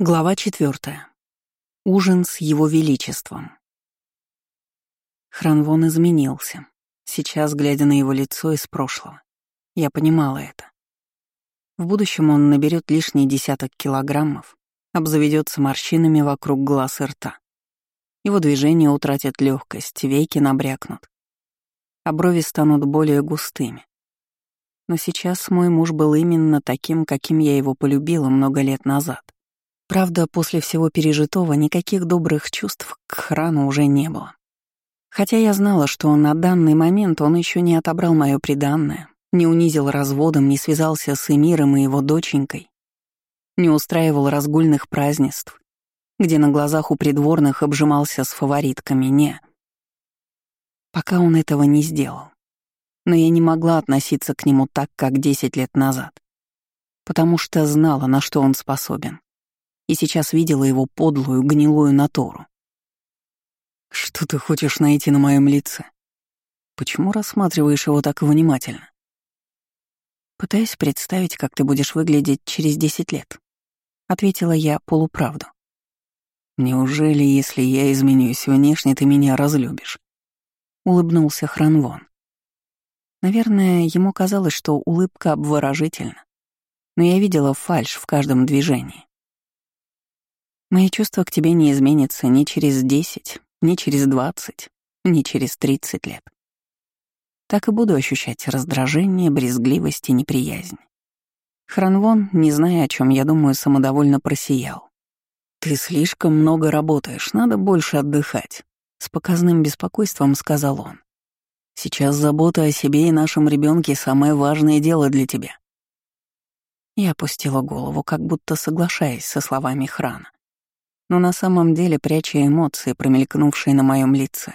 Глава четвертая. Ужин с его величеством. Хранвон изменился. Сейчас, глядя на его лицо из прошлого, я понимала это. В будущем он наберет лишний десяток килограммов, обзаведется морщинами вокруг глаз и рта. Его движения утратят легкость, веки набрякнут, а брови станут более густыми. Но сейчас мой муж был именно таким, каким я его полюбила много лет назад. Правда, после всего пережитого никаких добрых чувств к Храну уже не было. Хотя я знала, что на данный момент он еще не отобрал мое преданное, не унизил разводом, не связался с Эмиром и его доченькой, не устраивал разгульных празднеств, где на глазах у придворных обжимался с фаворитками, не. Пока он этого не сделал. Но я не могла относиться к нему так, как десять лет назад, потому что знала, на что он способен и сейчас видела его подлую, гнилую натуру. «Что ты хочешь найти на моем лице? Почему рассматриваешь его так внимательно?» «Пытаюсь представить, как ты будешь выглядеть через десять лет», — ответила я полуправду. «Неужели, если я изменюсь внешне, ты меня разлюбишь?» — улыбнулся Хранвон. Наверное, ему казалось, что улыбка обворожительна, но я видела фальшь в каждом движении. Мои чувства к тебе не изменятся ни через десять, ни через двадцать, ни через тридцать лет. Так и буду ощущать раздражение, брезгливость и неприязнь. Хранвон, не зная, о чем я думаю, самодовольно просиял. «Ты слишком много работаешь, надо больше отдыхать», — с показным беспокойством сказал он. «Сейчас забота о себе и нашем ребенке самое важное дело для тебя». Я опустила голову, как будто соглашаясь со словами Храна но на самом деле пряча эмоции, промелькнувшие на моем лице.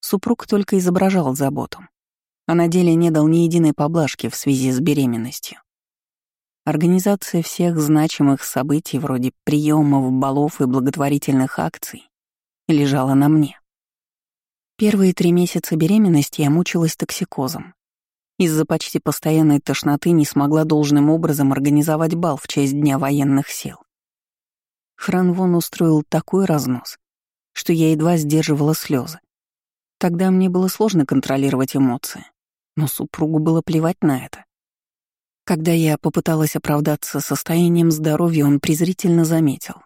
Супруг только изображал заботу, а на деле не дал ни единой поблажки в связи с беременностью. Организация всех значимых событий вроде приемов, балов и благотворительных акций лежала на мне. Первые три месяца беременности я мучилась токсикозом. Из-за почти постоянной тошноты не смогла должным образом организовать бал в честь Дня военных сил. Хранвон устроил такой разнос, что я едва сдерживала слезы. Тогда мне было сложно контролировать эмоции, но супругу было плевать на это. Когда я попыталась оправдаться состоянием здоровья, он презрительно заметил.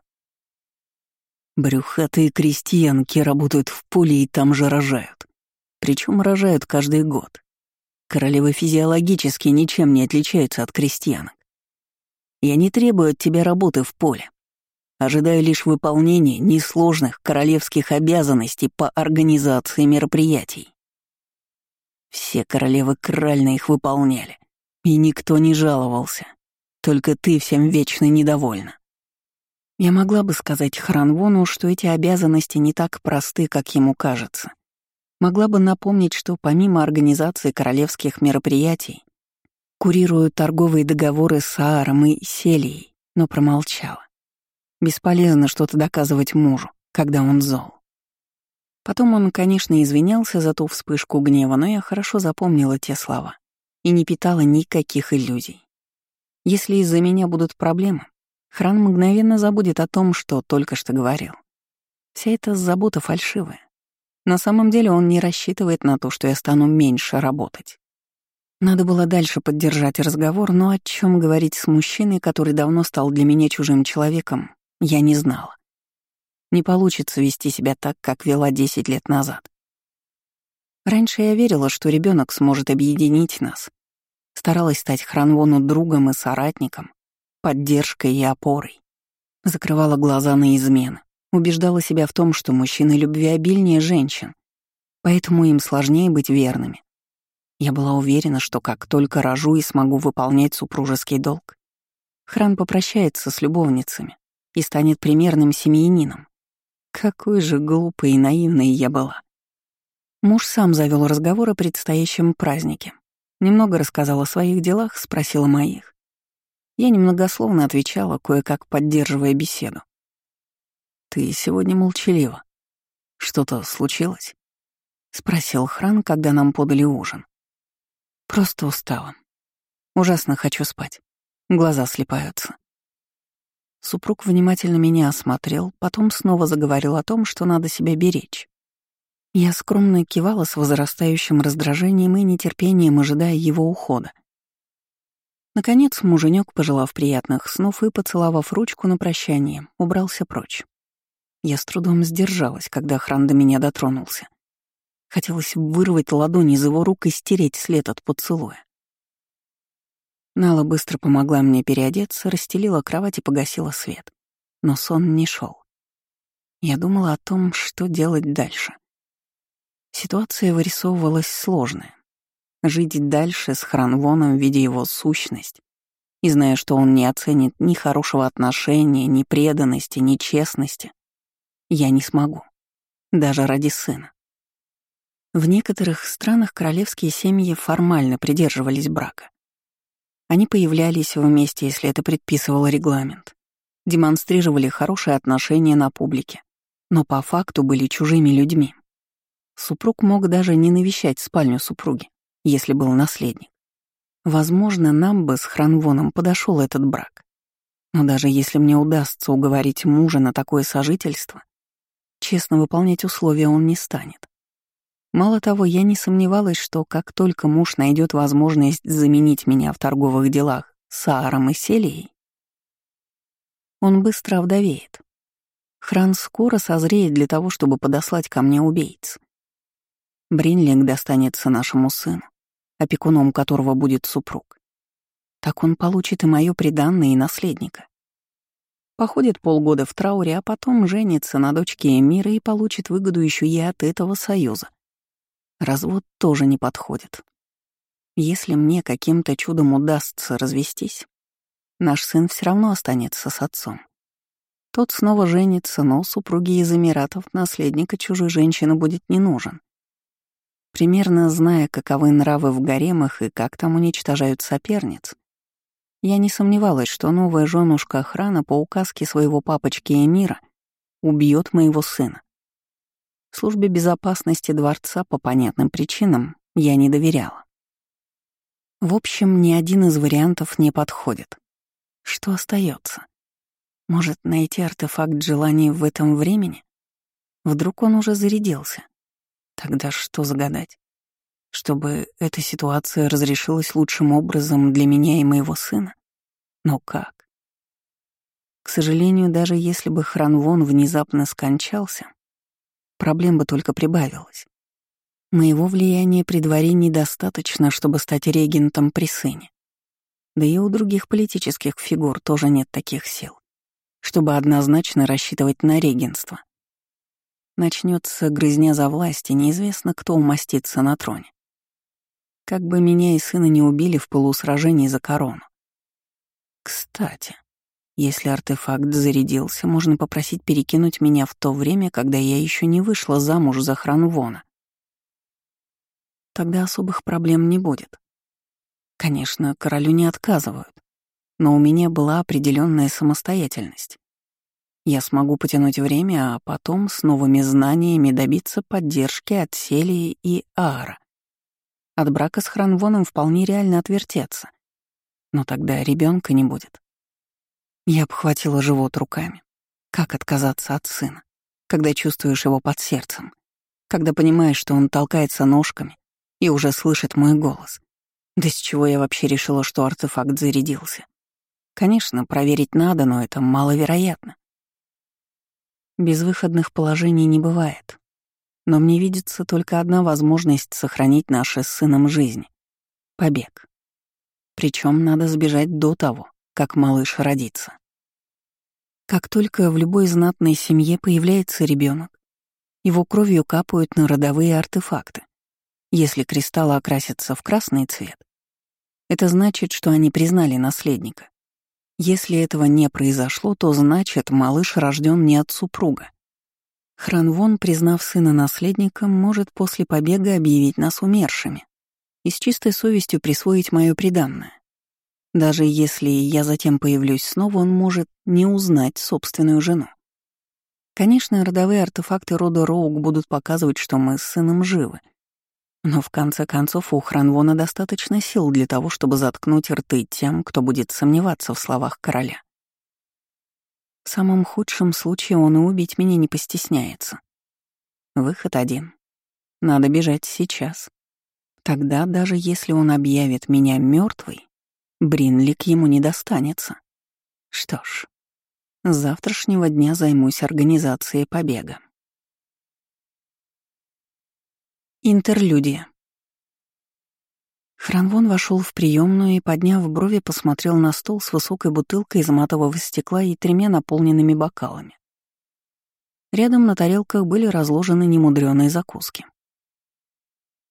Брюхатые крестьянки работают в поле и там же рожают. Причем рожают каждый год. Королевы физиологически ничем не отличаются от крестьянок. Я не требую от тебя работы в поле ожидая лишь выполнения несложных королевских обязанностей по организации мероприятий. Все королевы крально их выполняли, и никто не жаловался. Только ты всем вечно недовольна. Я могла бы сказать Хранвону, что эти обязанности не так просты, как ему кажется. Могла бы напомнить, что помимо организации королевских мероприятий, курирую торговые договоры с Ааром и Селией, но промолчала. Бесполезно что-то доказывать мужу, когда он зол. Потом он, конечно, извинялся за ту вспышку гнева, но я хорошо запомнила те слова и не питала никаких иллюзий. Если из-за меня будут проблемы, Хран мгновенно забудет о том, что только что говорил. Вся эта забота фальшивая. На самом деле он не рассчитывает на то, что я стану меньше работать. Надо было дальше поддержать разговор, но о чем говорить с мужчиной, который давно стал для меня чужим человеком, я не знала. Не получится вести себя так, как вела 10 лет назад. Раньше я верила, что ребенок сможет объединить нас. Старалась стать Хранвону другом и соратником, поддержкой и опорой. Закрывала глаза на измены, убеждала себя в том, что мужчины любвеобильнее женщин, поэтому им сложнее быть верными. Я была уверена, что как только рожу и смогу выполнять супружеский долг, Хран попрощается с любовницами, и станет примерным семьянином. Какой же глупой и наивной я была. Муж сам завел разговор о предстоящем празднике. Немного рассказал о своих делах, спросил о моих. Я немногословно отвечала, кое-как поддерживая беседу. «Ты сегодня молчалива. Что-то случилось?» — спросил Хран, когда нам подали ужин. «Просто устала. Ужасно хочу спать. Глаза слепаются. Супруг внимательно меня осмотрел, потом снова заговорил о том, что надо себя беречь. Я скромно кивала с возрастающим раздражением и нетерпением, ожидая его ухода. Наконец муженек, пожелав приятных снов и поцеловав ручку на прощание, убрался прочь. Я с трудом сдержалась, когда охран до меня дотронулся. Хотелось вырвать ладонь из его рук и стереть след от поцелуя. Нала быстро помогла мне переодеться, расстелила кровать и погасила свет. Но сон не шел. Я думала о том, что делать дальше. Ситуация вырисовывалась сложная. Жить дальше с Хранвоном, видя его сущность, и зная, что он не оценит ни хорошего отношения, ни преданности, ни честности, я не смогу. Даже ради сына. В некоторых странах королевские семьи формально придерживались брака. Они появлялись вместе, если это предписывал регламент, демонстрировали хорошие отношения на публике, но по факту были чужими людьми. Супруг мог даже не навещать спальню супруги, если был наследник. Возможно, нам бы с Хранвоном подошел этот брак. Но даже если мне удастся уговорить мужа на такое сожительство, честно выполнять условия он не станет. Мало того, я не сомневалась, что как только муж найдет возможность заменить меня в торговых делах с Ааром и Селией, он быстро овдовеет. Хран скоро созреет для того, чтобы подослать ко мне убийц. Бринлинг достанется нашему сыну, опекуном которого будет супруг. Так он получит и мое приданное, и наследника. Походит полгода в трауре, а потом женится на дочке Эмира и получит выгоду еще и от этого союза. Развод тоже не подходит. Если мне каким-то чудом удастся развестись, наш сын все равно останется с отцом. Тот снова женится, но супруге из Эмиратов наследника чужой женщины будет не нужен. Примерно зная, каковы нравы в гаремах и как там уничтожают соперниц, я не сомневалась, что новая женушка охрана по указке своего папочки Эмира убьет моего сына. Службе безопасности дворца по понятным причинам я не доверяла. В общем, ни один из вариантов не подходит. Что остается? Может, найти артефакт желаний в этом времени? Вдруг он уже зарядился? Тогда что загадать? Чтобы эта ситуация разрешилась лучшим образом для меня и моего сына? Но как? К сожалению, даже если бы Хранвон внезапно скончался, проблем бы только прибавилось. Моего влияния при дворе недостаточно, чтобы стать регентом при сыне. Да и у других политических фигур тоже нет таких сил, чтобы однозначно рассчитывать на регенство. Начнется грызня за власть, и неизвестно, кто умастится на троне. Как бы меня и сына не убили в полусражении за корону. Кстати, если артефакт зарядился, можно попросить перекинуть меня в то время, когда я еще не вышла замуж за Хранвона. Тогда особых проблем не будет. Конечно, королю не отказывают, но у меня была определенная самостоятельность. Я смогу потянуть время, а потом с новыми знаниями добиться поддержки от Селии и Аара. От брака с Хранвоном вполне реально отвертеться. Но тогда ребенка не будет. Я обхватила живот руками. Как отказаться от сына, когда чувствуешь его под сердцем, когда понимаешь, что он толкается ножками и уже слышит мой голос. Да с чего я вообще решила, что артефакт зарядился? Конечно, проверить надо, но это маловероятно. Безвыходных положений не бывает. Но мне видится только одна возможность сохранить наши с сыном жизнь — побег. Причем надо сбежать до того, как малыш родится. Как только в любой знатной семье появляется ребенок, его кровью капают на родовые артефакты. Если кристаллы окрасятся в красный цвет, это значит, что они признали наследника. Если этого не произошло, то значит, малыш рожден не от супруга. Хранвон, признав сына наследником, может после побега объявить нас умершими и с чистой совестью присвоить мое преданное. Даже если я затем появлюсь снова, он может не узнать собственную жену. Конечно, родовые артефакты рода Роуг будут показывать, что мы с сыном живы — но в конце концов у Хранвона достаточно сил для того, чтобы заткнуть рты тем, кто будет сомневаться в словах короля. В самом худшем случае он и убить меня не постесняется. Выход один. Надо бежать сейчас. Тогда, даже если он объявит меня мертвой, Бринлик ему не достанется. Что ж, с завтрашнего дня займусь организацией побега. Интерлюдия. Хранвон вошел в приемную и, подняв брови, посмотрел на стол с высокой бутылкой из матового стекла и тремя наполненными бокалами. Рядом на тарелках были разложены немудреные закуски.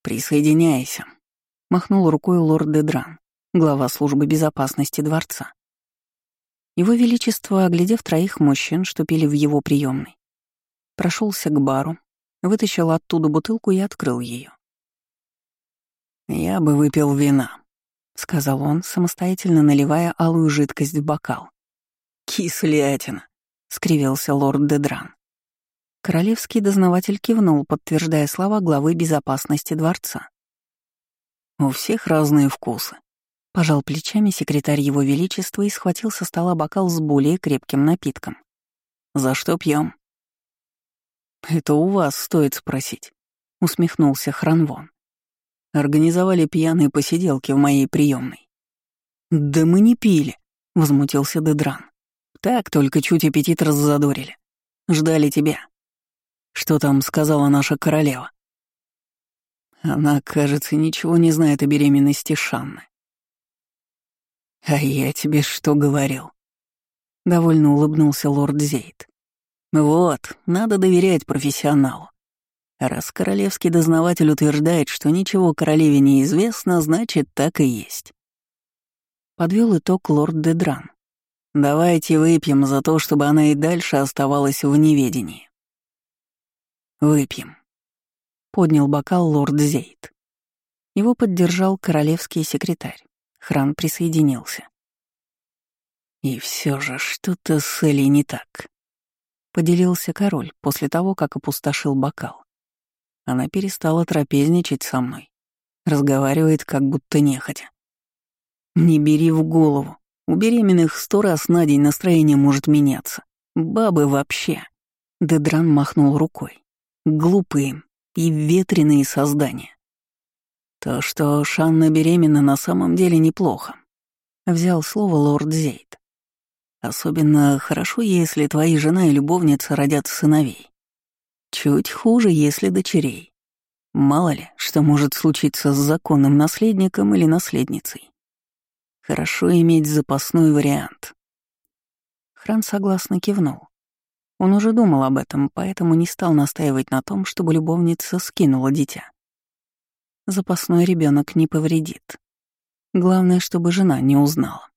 «Присоединяйся», — махнул рукой лорд Дедран, глава службы безопасности дворца. Его Величество, оглядев троих мужчин, что в его приемной, прошелся к бару, вытащил оттуда бутылку и открыл ее. «Я бы выпил вина», — сказал он, самостоятельно наливая алую жидкость в бокал. «Кислятина», — скривился лорд Дедран. Королевский дознаватель кивнул, подтверждая слова главы безопасности дворца. «У всех разные вкусы», — пожал плечами секретарь его величества и схватил со стола бокал с более крепким напитком. «За что пьем? «Это у вас стоит спросить», — усмехнулся Хранвон. Организовали пьяные посиделки в моей приемной. «Да мы не пили», — возмутился Дедран. «Так только чуть аппетит раззадорили. Ждали тебя. Что там сказала наша королева?» Она, кажется, ничего не знает о беременности Шанны. «А я тебе что говорил?» Довольно улыбнулся лорд Зейд. «Вот, надо доверять профессионалу. Раз королевский дознаватель утверждает, что ничего королеве не известно, значит, так и есть. Подвел итог лорд Дедран. Давайте выпьем за то, чтобы она и дальше оставалась в неведении. Выпьем. Поднял бокал лорд Зейд. Его поддержал королевский секретарь. Хран присоединился. И все же что-то с Элей не так. Поделился король после того, как опустошил бокал. Она перестала трапезничать со мной. Разговаривает, как будто нехотя. Не бери в голову. У беременных сто раз на день настроение может меняться. Бабы вообще. Дедран махнул рукой. Глупые и ветреные создания. То, что Шанна беременна, на самом деле неплохо. Взял слово лорд Зейд. Особенно хорошо, если твои жена и любовница родят сыновей. Чуть хуже, если дочерей. Мало ли, что может случиться с законным наследником или наследницей. Хорошо иметь запасной вариант. Хран согласно кивнул. Он уже думал об этом, поэтому не стал настаивать на том, чтобы любовница скинула дитя. Запасной ребенок не повредит. Главное, чтобы жена не узнала.